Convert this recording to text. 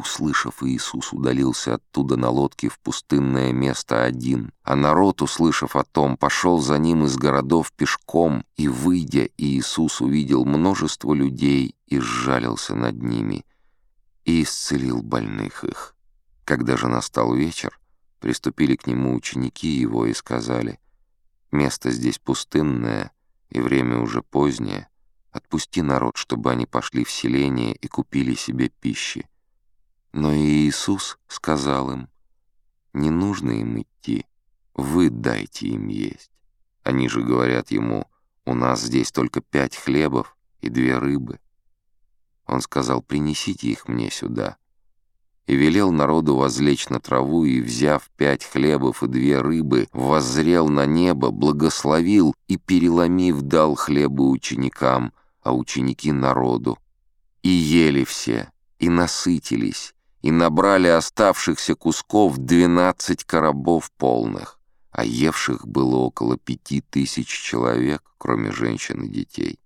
услышав, Иисус удалился оттуда на лодке в пустынное место один, а народ, услышав о том, пошел за ним из городов пешком, и, выйдя, Иисус увидел множество людей и сжалился над ними, и исцелил больных их. Когда же настал вечер, приступили к нему ученики его и сказали, «Место здесь пустынное, и время уже позднее, Отпусти народ, чтобы они пошли в селение и купили себе пищи. Но и Иисус сказал им, не нужно им идти, вы дайте им есть. Они же говорят ему, у нас здесь только пять хлебов и две рыбы. Он сказал, принесите их мне сюда. И велел народу возлечь на траву, и, взяв пять хлебов и две рыбы, воззрел на небо, благословил и, переломив, дал хлебы ученикам, а ученики народу. И ели все, и насытились, и набрали оставшихся кусков двенадцать коробов полных, а евших было около пяти тысяч человек, кроме женщин и детей.